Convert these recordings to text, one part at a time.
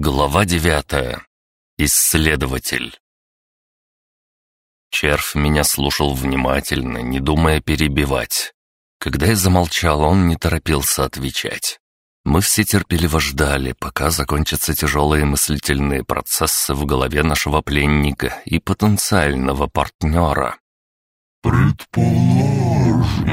Глава девятая. Исследователь. Червь меня слушал внимательно, не думая перебивать. Когда я замолчал, он не торопился отвечать. Мы все терпеливо ждали, пока закончатся тяжелые мыслительные процессы в голове нашего пленника и потенциального партнера. «Предположим,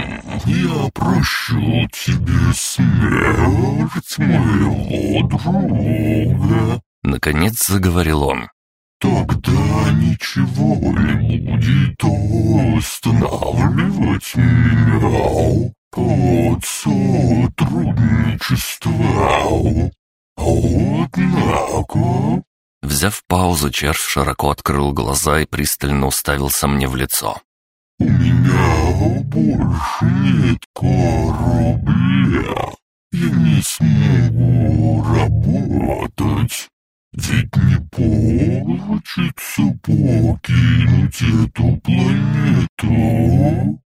я прощу тебе смерть» любит моего друга», — наконец заговорил он. «Тогда ничего не будет останавливать меня от сотрудничества. Однако...» Взяв паузу, червь широко открыл глаза и пристально уставился мне в лицо. «У меня больше нет кору получится покинуть эту планету?»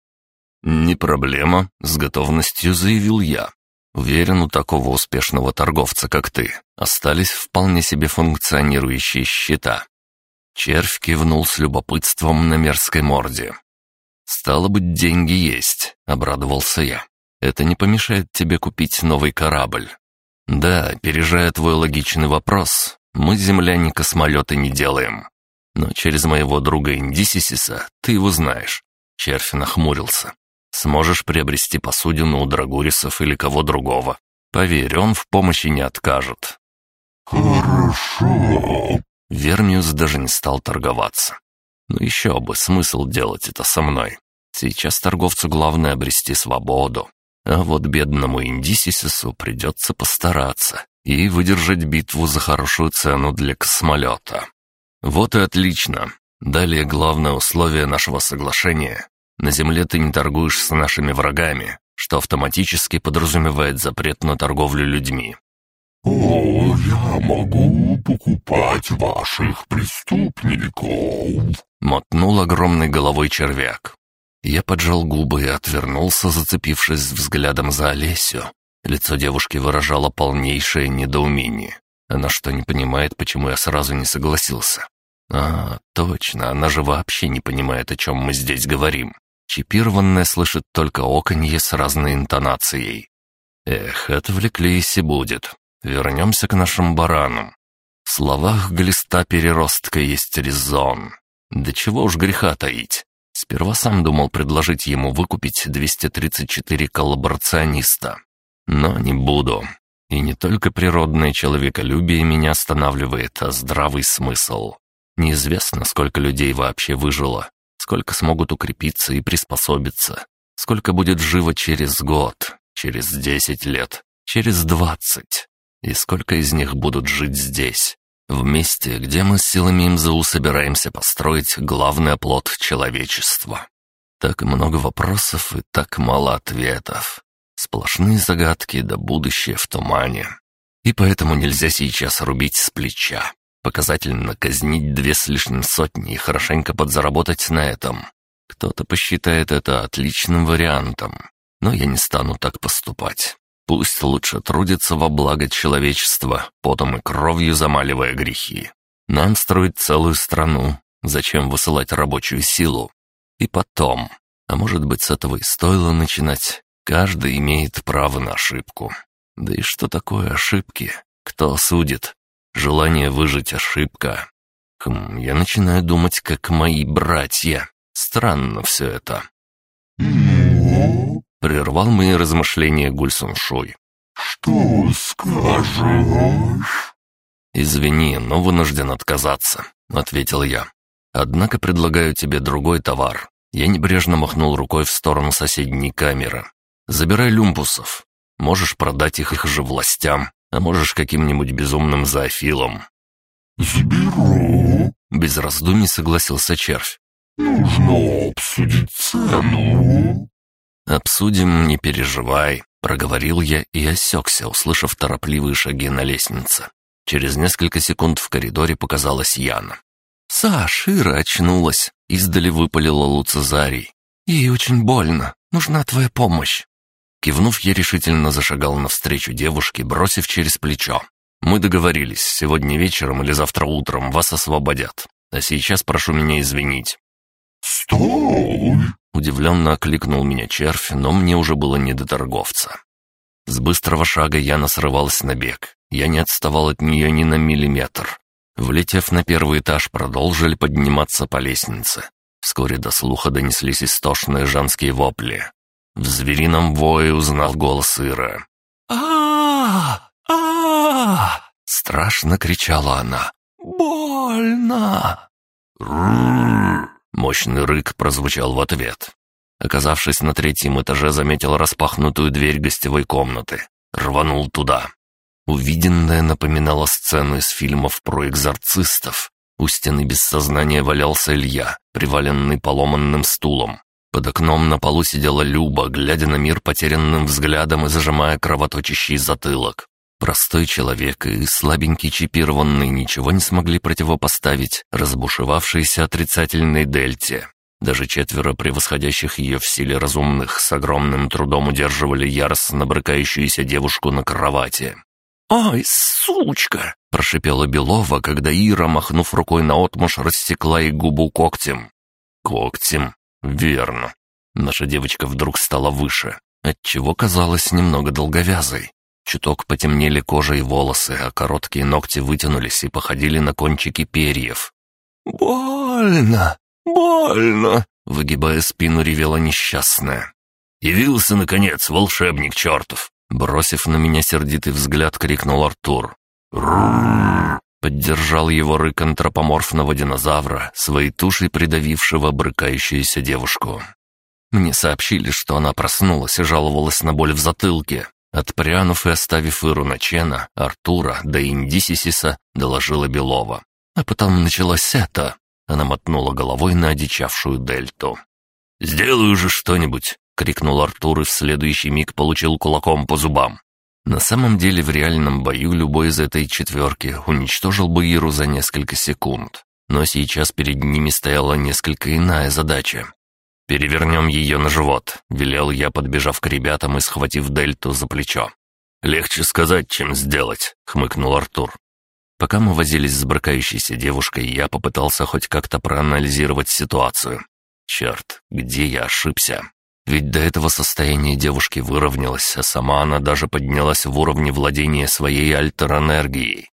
«Не проблема», — с готовностью заявил я. «Уверен, у такого успешного торговца, как ты, остались вполне себе функционирующие счета». Червь кивнул с любопытством на мерзкой морде. «Стало быть, деньги есть», — обрадовался я. «Это не помешает тебе купить новый корабль». «Да, опережая твой логичный вопрос, мы, земляне, космолеты не делаем. Но через моего друга Индисисиса ты его знаешь». Червь нахмурился. «Сможешь приобрести посудину у Драгурисов или кого другого. Поверь, он в помощи не откажет». «Хорошо». Вермиус даже не стал торговаться. «Ну еще бы, смысл делать это со мной. Сейчас торговцу главное обрести свободу. А вот бедному Индисисису придется постараться и выдержать битву за хорошую цену для космолета. Вот и отлично. Далее главное условие нашего соглашения. На Земле ты не торгуешь с нашими врагами, что автоматически подразумевает запрет на торговлю людьми. «О, я могу покупать ваших преступников!» — мотнул огромной головой червяк. Я поджал губы и отвернулся, зацепившись взглядом за Олесю, Лицо девушки выражало полнейшее недоумение. Она что, не понимает, почему я сразу не согласился? А, точно, она же вообще не понимает, о чем мы здесь говорим. Чипированная слышит только оконье с разной интонацией. Эх, отвлеклись и будет. Вернемся к нашим баранам. В словах глиста переростка есть резон. Да чего уж греха таить. Сперва сам думал предложить ему выкупить 234 коллаборациониста, но не буду. И не только природное человеколюбие меня останавливает, а здравый смысл. Неизвестно, сколько людей вообще выжило, сколько смогут укрепиться и приспособиться, сколько будет живо через год, через десять лет, через двадцать, и сколько из них будут жить здесь, в месте, где мы с силами МЗУ собираемся построить главный оплот человечества. Так много вопросов и так мало ответов. Сплошные загадки да будущее в тумане. И поэтому нельзя сейчас рубить с плеча. Показательно казнить две с лишним сотни и хорошенько подзаработать на этом. Кто-то посчитает это отличным вариантом, но я не стану так поступать. Пусть лучше трудится во благо человечества, потом и кровью замаливая грехи. Нам строить целую страну, зачем высылать рабочую силу? И потом, а может быть с этого и стоило начинать, Каждый имеет право на ошибку. Да и что такое ошибки? Кто осудит? Желание выжить ошибка. Хм, я начинаю думать, как мои братья. Странно все это. Прервал мои размышления Гульсун Шой. «Что скажешь?» «Извини, но вынужден отказаться», — ответил я. «Однако предлагаю тебе другой товар». Я небрежно махнул рукой в сторону соседней камеры. Забирай люмпусов. Можешь продать их их же властям, а можешь каким-нибудь безумным зоофилам». «Заберу», — без раздумий согласился червь. «Нужно обсудить цену». «Обсудим, не переживай», — проговорил я и осекся, услышав торопливые шаги на лестнице. Через несколько секунд в коридоре показалась Яна. «Саш, Ира очнулась», — издали выпалила Луцезарий. «Ей очень больно. Нужна твоя помощь». Кивнув, я решительно зашагал навстречу девушке, бросив через плечо. «Мы договорились, сегодня вечером или завтра утром вас освободят. А сейчас прошу меня извинить». «Стой!» — удивленно окликнул меня червь, но мне уже было не до торговца. С быстрого шага я срывалась на бег. Я не отставал от нее ни на миллиметр. Влетев на первый этаж, продолжили подниматься по лестнице. Вскоре до слуха донеслись истошные женские вопли. В зверином вое узнал голос Ира. а а Страшно кричала она. «Больно!» Мощный рык прозвучал в ответ. Оказавшись на третьем этаже, заметил распахнутую дверь гостевой комнаты. Рванул туда. Увиденное напоминало сцену из фильмов про экзорцистов. У стены без сознания валялся Илья, приваленный поломанным стулом. Под окном на полу сидела Люба, глядя на мир потерянным взглядом и зажимая кровоточащий затылок. Простой человек и слабенький чипированный ничего не смогли противопоставить разбушевавшейся отрицательной дельте. Даже четверо превосходящих ее в силе разумных с огромным трудом удерживали яростно брыкающуюся девушку на кровати. «Ай, сучка!» — прошипела Белова, когда Ира, махнув рукой на отмуж, рассекла ей губу когтем. «Когтем? «Верно». Наша девочка вдруг стала выше, отчего казалась немного долговязой. Чуток потемнели кожа и волосы, а короткие ногти вытянулись и походили на кончики перьев. «Больно! Больно!» — выгибая спину, ревела несчастная. «Явился, наконец, волшебник чертов!» Бросив на меня сердитый взгляд, крикнул Артур. «Рррр! поддержал его рык антропоморфного динозавра, своей тушей придавившего брыкающуюся девушку. Мне сообщили, что она проснулась и жаловалась на боль в затылке. Отпрянув и оставив Иру на Чена, Артура, да и Индисисиса, доложила Белова. А потом началось это. Она мотнула головой на одичавшую дельту. «Сделаю же что-нибудь!» — крикнул Артур и в следующий миг получил кулаком по зубам. На самом деле в реальном бою любой из этой четверки уничтожил бы Иру за несколько секунд. Но сейчас перед ними стояла несколько иная задача. «Перевернем ее на живот», — велел я, подбежав к ребятам и схватив Дельту за плечо. «Легче сказать, чем сделать», — хмыкнул Артур. Пока мы возились с бракающейся девушкой, я попытался хоть как-то проанализировать ситуацию. Черт, где я ошибся? Ведь до этого состояние девушки выровнялось, а сама она даже поднялась в уровне владения своей альтер-энергией.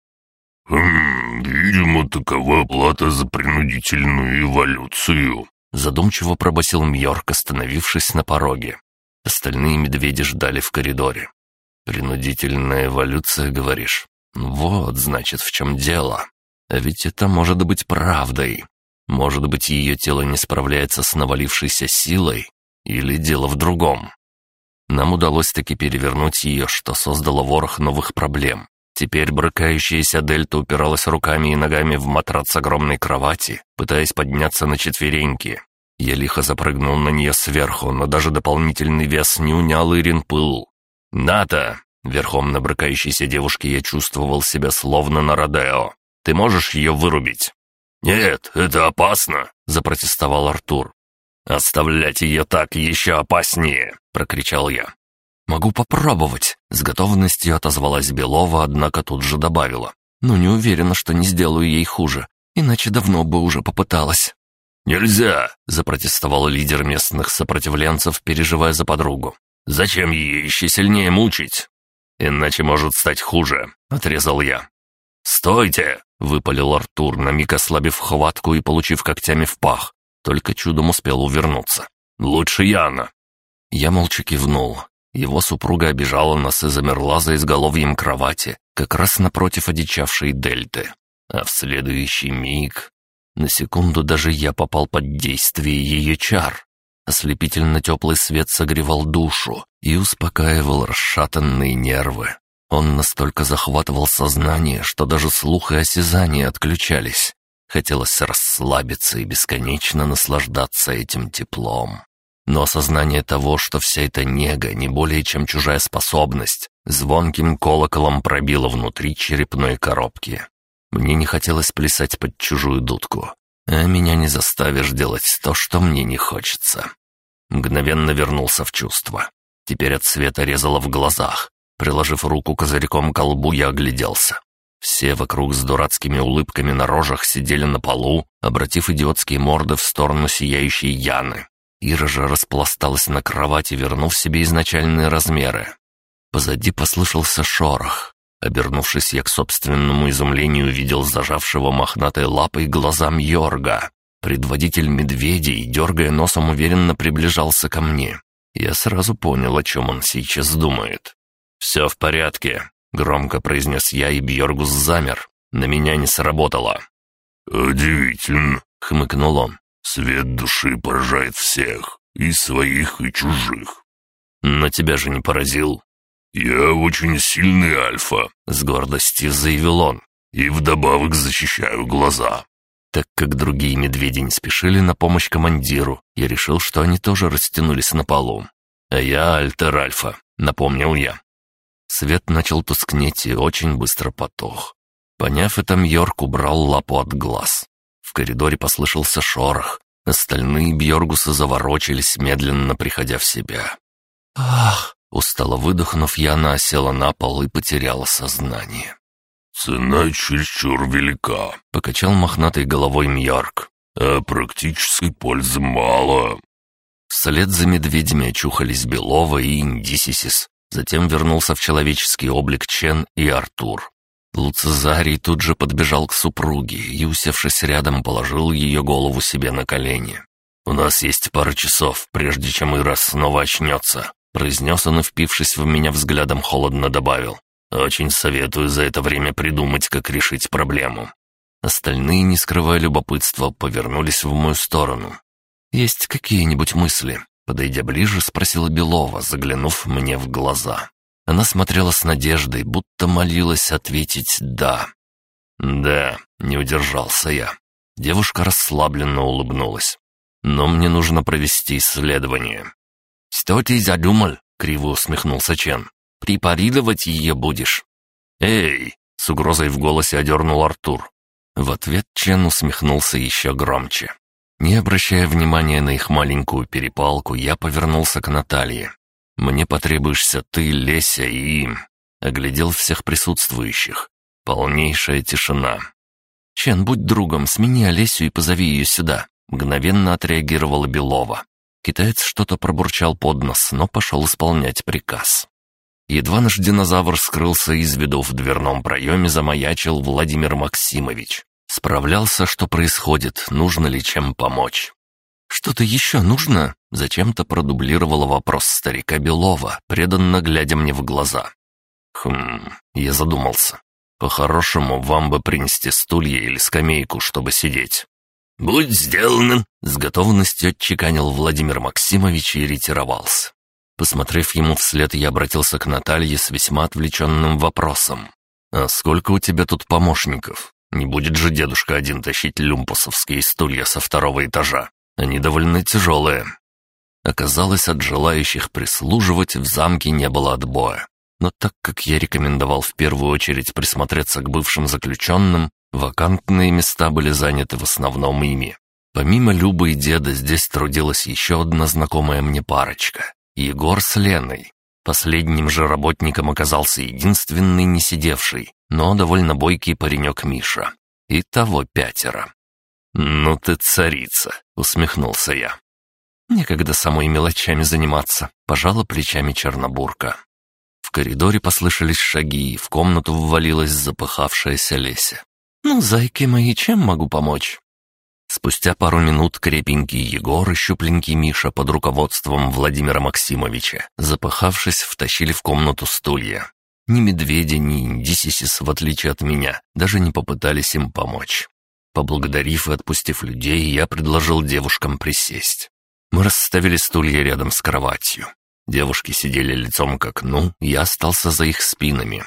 «Хм, видимо, такова плата за принудительную эволюцию», — задумчиво пробасил Мьорк, остановившись на пороге. Остальные медведи ждали в коридоре. «Принудительная эволюция, говоришь? Вот, значит, в чем дело. А ведь это может быть правдой. Может быть, ее тело не справляется с навалившейся силой, или дело в другом? Нам удалось таки перевернуть ее, что создало ворох новых проблем. Теперь брыкающаяся дельта упиралась руками и ногами в матрац огромной кровати, пытаясь подняться на четвереньки. Я лихо запрыгнул на нее сверху, но даже дополнительный вес не унял Ирин пыл. «Ната!» Верхом на брыкающейся девушке я чувствовал себя словно на Родео. «Ты можешь ее вырубить?» «Нет, это опасно!» – запротестовал Артур. «Оставлять ее так еще опаснее!» — прокричал я. «Могу попробовать!» — с готовностью отозвалась Белова, однако тут же добавила. «Но не уверена, что не сделаю ей хуже, иначе давно бы уже попыталась». «Нельзя!» — запротестовал лидер местных сопротивленцев, переживая за подругу. «Зачем ее еще сильнее мучить?» «Иначе может стать хуже», — отрезал я. «Стойте!» — выпалил Артур, на миг ослабив хватку и получив когтями в пах. Только чудом успел увернуться. «Лучше Яна!» Я молча кивнул. Его супруга обижала нас и замерла за изголовьем кровати, как раз напротив одичавшей дельты. А в следующий миг... На секунду даже я попал под действие ее чар. Ослепительно теплый свет согревал душу и успокаивал расшатанные нервы. Он настолько захватывал сознание, что даже слух и осязание отключались. Хотелось расслабиться и бесконечно наслаждаться этим теплом. Но осознание того, что вся эта нега не более чем чужая способность, звонким колоколом пробило внутри черепной коробки. Мне не хотелось плясать под чужую дудку, а меня не заставишь делать то, что мне не хочется. Мгновенно вернулся в чувство. Теперь от света резало в глазах. Приложив руку козырьком к колбу, я огляделся. Все вокруг с дурацкими улыбками на рожах сидели на полу, обратив идиотские морды в сторону сияющей Яны. Ира же распласталась на кровати, вернув себе изначальные размеры. Позади послышался шорох. Обернувшись, я к собственному изумлению увидел зажавшего мохнатой лапой глазам Йорга. Предводитель медведей, дергая носом, уверенно приближался ко мне. Я сразу понял, о чем он сейчас думает. «Все в порядке», Громко произнес я, и Бьоргус замер. На меня не сработало. «Удивительно», — хмыкнул он. «Свет души поражает всех, и своих, и чужих». «Но тебя же не поразил?» «Я очень сильный альфа», — с гордостью заявил он. «И вдобавок защищаю глаза». Так как другие медведи не спешили на помощь командиру, я решил, что они тоже растянулись на полу. «А я Альтер Альфа», — напомнил я. Свет начал тускнеть и очень быстро потух. Поняв это, Мьорк убрал лапу от глаз. В коридоре послышался шорох. Остальные Бьоргусы заворочились, медленно приходя в себя. «Ах!» — устало выдохнув, Яна осела на пол и потеряла сознание. «Цена чересчур велика», — покачал мохнатой головой Мьорк. «А практической пользы мало». Вслед за медведями очухались Белова и Индисисис, Затем вернулся в человеческий облик Чен и Артур. Луцезарий тут же подбежал к супруге и, усевшись рядом, положил ее голову себе на колени. «У нас есть пара часов, прежде чем Ира снова очнется», — произнес он и, впившись в меня взглядом, холодно добавил. «Очень советую за это время придумать, как решить проблему». Остальные, не скрывая любопытства, повернулись в мою сторону. «Есть какие-нибудь мысли?» Подойдя ближе, спросила Белова, заглянув мне в глаза. Она смотрела с надеждой, будто молилась ответить «да». «Да», — не удержался я. Девушка расслабленно улыбнулась. «Но мне нужно провести исследование». «Что ты задумал?» — криво усмехнулся Чен. «Препарировать ее будешь». «Эй!» — с угрозой в голосе одернул Артур. В ответ Чен усмехнулся еще громче. Не обращая внимания на их маленькую перепалку, я повернулся к Наталье. «Мне потребуешься ты, Леся и...» им. Оглядел всех присутствующих. Полнейшая тишина. «Чен, будь другом, смени Олесю и позови ее сюда», — мгновенно отреагировала Белова. Китаец что-то пробурчал под нос, но пошел исполнять приказ. Едва наш динозавр скрылся из виду в дверном проеме, замаячил Владимир Максимович. Справлялся, что происходит, нужно ли чем помочь. «Что-то еще нужно?» — зачем-то продублировала вопрос старика Белова, преданно глядя мне в глаза. «Хм...» — я задумался. «По-хорошему, вам бы принести стулья или скамейку, чтобы сидеть». «Будь сделано!» — с готовностью отчеканил Владимир Максимович и ретировался. Посмотрев ему вслед, я обратился к Наталье с весьма отвлеченным вопросом. «А сколько у тебя тут помощников?» Не будет же дедушка один тащить люмпусовские стулья со второго этажа. Они довольно тяжелые. Оказалось, от желающих прислуживать в замке не было отбоя. Но так как я рекомендовал в первую очередь присмотреться к бывшим заключенным, вакантные места были заняты в основном ими. Помимо Любы и деда здесь трудилась еще одна знакомая мне парочка — Егор с Леной. Последним же работником оказался единственный не сидевший, но довольно бойкий паренек Миша. И того пятеро. «Ну ты царица!» — усмехнулся я. «Некогда самой мелочами заниматься», — пожала плечами Чернобурка. В коридоре послышались шаги, и в комнату ввалилась запыхавшаяся Леся. «Ну, зайки мои, чем могу помочь?» Спустя пару минут крепенький Егор и щупленький Миша под руководством Владимира Максимовича, запыхавшись, втащили в комнату стулья. Ни медведи, ни индисисис, в отличие от меня, даже не попытались им помочь. Поблагодарив и отпустив людей, я предложил девушкам присесть. Мы расставили стулья рядом с кроватью. Девушки сидели лицом к окну, я остался за их спинами.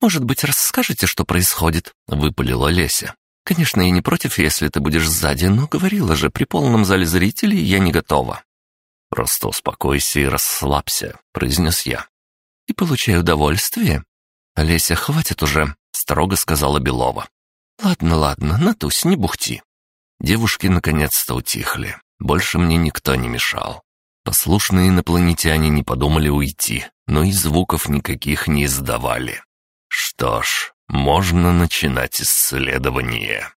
«Может быть, расскажете, что происходит?» — выпалила Леся. Конечно, я не против, если ты будешь сзади, но говорила же, при полном зале зрителей я не готова». «Просто успокойся и расслабься», — произнес я. «И получай удовольствие». «Олеся, хватит уже», — строго сказала Белова. «Ладно, ладно, Натусь, не бухти». Девушки наконец-то утихли. Больше мне никто не мешал. Послушные инопланетяне не подумали уйти, но и звуков никаких не издавали. Что ж, можно начинать исследование.